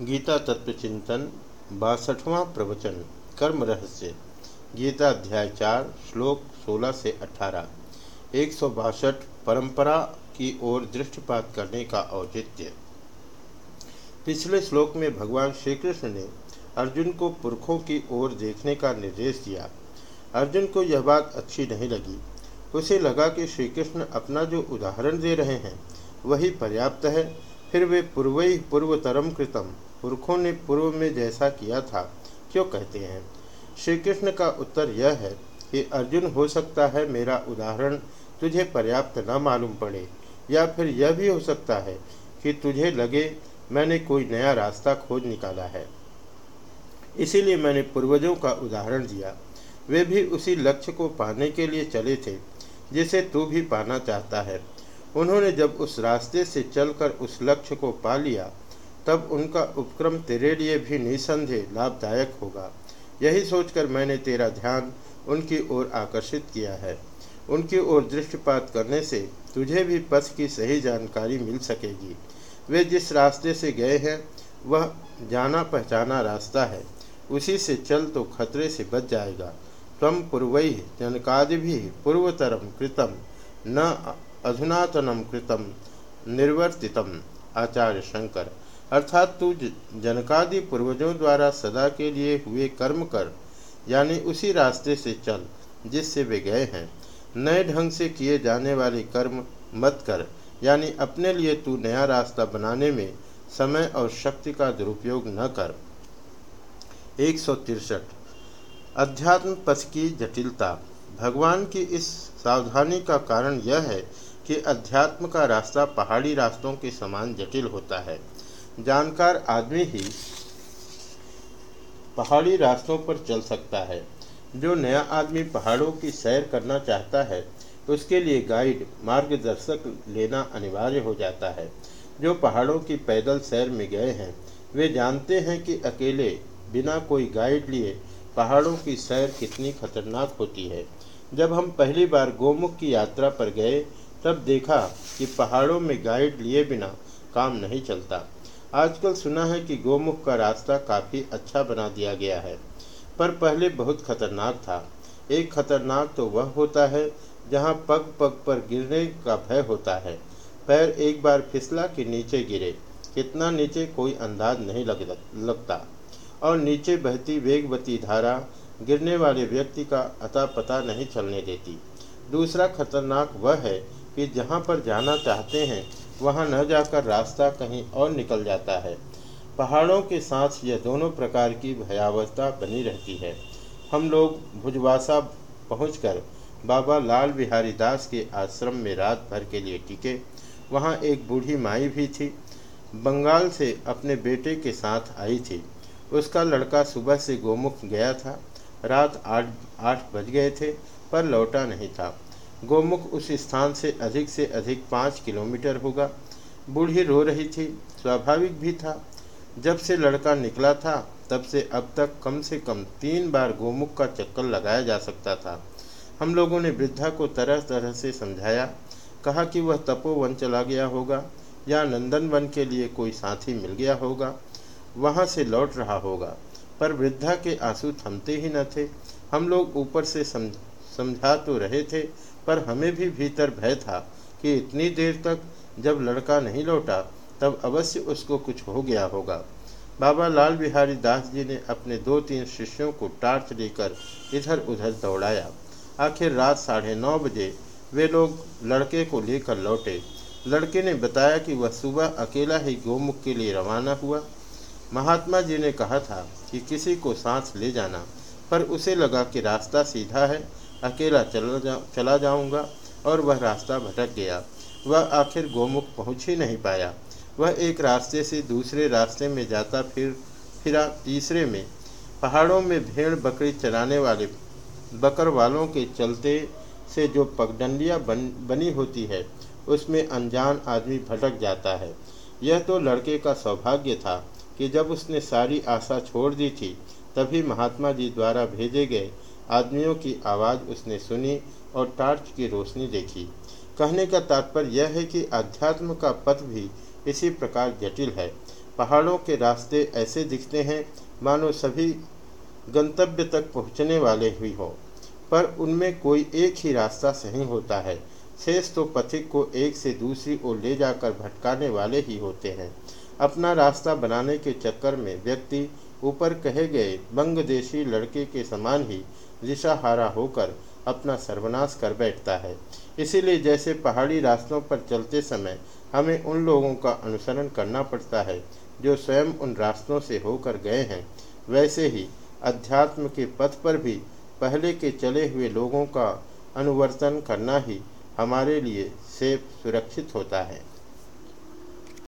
गीता तत्व चिंतन, बासठवां प्रवचन, कर्म रहस्य, गीता अध्याय चार, श्लोक 16 से 18 एक सौ बासठ, परंपरा की ओर दृष्टिपात करने का औचित्य। पिछले श्लोक में भगवान श्री कृष्ण ने अर्जुन को पुरखों की ओर देखने का निर्देश दिया। अर्जुन को यह बात अच्छी नहीं लगी। उसे लगा कि श्री कृष्ण अपना जो उदाहरण दे रहे हैं, वही पर्याप्त है फिर वे पूर्व ही पूर्वतरम कृतम। पुरखों ने पूर्व में जैसा किया था, क्यों कहते हैं? श्री कृष्ण का उत्तर यह है कि, अर्जुन, हो सकता है मेरा उदाहरण तुझे पर्याप्त न मालूम पड़े, या फिर यह भी हो सकता है कि तुझे लगे मैंने कोई नया रास्ता खोज निकाला है। इसीलिए मैंने पूर्वजों का उदाहरण दिया। वे भी उसी लक्ष्य को पाने के लिए चले थे, जिसे तू भी पाना चाहता है। उन्होंने जब उस रास्ते से चलकर उस लक्ष्य को पा लिया, तब उनका उपक्रम तेरे लिए भी निसंदेह लाभदायक होगा। यही सोचकर मैंने तेरा ध्यान उनकी ओर आकर्षित किया है। उनकी ओर दृष्टिपात करने से तुझे भी पथ की सही जानकारी मिल सकेगी। वे जिस रास्ते से गए हैं, वह जाना पहचाना रास्ता है। उसी से चल तो खतरे से बच जाएगा। तम पूर्व जनकादि भी पूर्वतरम कृतम। न अधुनातनम कृतम निर्वर्तितम आचार्य शंकर। अर्थात तू जनकादि पूर्वजों द्वारा सदा के लिए हुए कर्म कर, यानी उसी रास्ते से चल, जिससे वे गए हैं। नए ढंग से किए जाने वाले कर्म मत कर, यानी अपने लिए तू नया रास्ता बनाने में समय और शक्ति का दुरुपयोग न कर। एक सौ तिरसठ। अध्यात्म पथ की जटिलता। भगवान की इस सावधानी का कारण यह है कि अध्यात्म का रास्ता पहाड़ी रास्तों के समान जटिल होता है। जानकार आदमी ही पहाड़ी रास्तों पर चल सकता है। जो नया आदमी पहाड़ों की सैर करना चाहता है, उसके लिए गाइड मार्गदर्शक लेना अनिवार्य हो जाता है। जो पहाड़ों की पैदल सैर में गए हैं, वे जानते हैं कि अकेले बिना कोई गाइड लिए पहाड़ों की सैर कितनी खतरनाक होती है। जब हम पहली बार गोमुख की यात्रा पर गए तब देखा कि पहाड़ों में गाइड लिए बिना काम नहीं चलता। आजकल सुना है कि गोमुख का रास्ता काफ़ी अच्छा बना दिया गया है, पर पहले बहुत खतरनाक था। एक खतरनाक तो वह होता है जहाँ पग पग पर गिरने का भय होता है। पैर एक बार फिसला के नीचे गिरे, कितना नीचे कोई अंदाज नहीं लग लगता। और नीचे बहती वेगवती धारा गिरने वाले व्यक्ति का अता पता नहीं चलने देती। दूसरा खतरनाक वह है कि जहाँ पर जाना चाहते हैं, वहाँ न जाकर रास्ता कहीं और निकल जाता है। पहाड़ों के साथ यह दोनों प्रकार की भयावहता बनी रहती है। हम लोग भुजवासा पहुंचकर बाबा लाल बिहारी दास के आश्रम में रात भर के लिए टिके। वहाँ एक बूढ़ी माई भी थी। बंगाल से अपने बेटे के साथ आई थी। उसका लड़का सुबह से गोमुख गया था। रात आठ आठ बज गए थे, पर लौटा नहीं था। गोमुख उस स्थान से अधिक से अधिक पाँच किलोमीटर होगा। बूढ़ी रो रही थी, स्वाभाविक भी था। जब से लड़का निकला था, तब से अब तक कम से कम तीन बार गोमुख का चक्कर लगाया जा सकता था। हम लोगों ने वृद्धा को तरह तरह से समझाया, कहा कि वह तपोवन चला गया होगा, या नंदन वन के लिए कोई साथी मिल गया होगा, वहाँ से लौट रहा होगा। पर वृद्धा के आँसू थमते ही न थे। हम लोग ऊपर से समझा तो रहे थे पर हमें भी भीतर भय था कि इतनी देर तक जब लड़का नहीं लौटा, तब अवश्य उसको कुछ हो गया होगा। बाबा लाल बिहारी दास जी ने अपने दो तीन शिष्यों को टार्च लेकर इधर उधर दौड़ाया। आखिर रात साढ़े नौ बजे वे लोग लड़के को लेकर लौटे। लड़के ने बताया कि वह सुबह अकेला ही गोमुख के लिए रवाना हुआ। महात्मा जी ने कहा था कि किसी को सांस ले जाना, पर उसे लगा कि रास्ता सीधा है। अकेला चला जा, चला जाऊँगा और वह रास्ता भटक गया। वह आखिर गोमुख पहुँच ही नहीं पाया। वह एक रास्ते से दूसरे रास्ते में जाता फिर, फिरा तीसरे में। पहाड़ों में भेड़ बकरी चराने वाले, बकर वालों के चलते से जो पगडंडियाँ बन, बनी होती है, उसमें अनजान आदमी भटक जाता है। यह तो लड़के का सौभाग्य था कि जब उसने सारी आशा छोड़ दी थी, तभी महात्मा जी द्वारा भेजे गए आदमियों की आवाज़ उसने सुनी और टार्च की रोशनी देखी। कहने का तात्पर्य यह है कि अध्यात्म का पथ भी इसी प्रकार जटिल है। पहाड़ों के रास्ते ऐसे दिखते हैं, मानो सभी गंतव्य तक पहुँचने वाले ही हों। पर उनमें कोई एक ही रास्ता सही होता है। शेष तो पथिक को एक से दूसरी ओर ले जाकर भटकाने वाले ही होते हैं। अपना रास्ता बनाने के चक्कर में व्यक्ति ऊपर कहे गए, बंगदेशी लड़के के समान ही दिशाहारा होकर अपना सर्वनाश कर बैठता है। इसीलिए जैसे पहाड़ी रास्तों पर चलते समय हमें उन लोगों का अनुसरण करना पड़ता है, जो स्वयं उन रास्तों से होकर गए हैं। वैसे ही अध्यात्म के पथ पर भी पहले के चले हुए लोगों का अनुवर्तन करना ही हमारे लिए सेफ़ सुरक्षित होता है।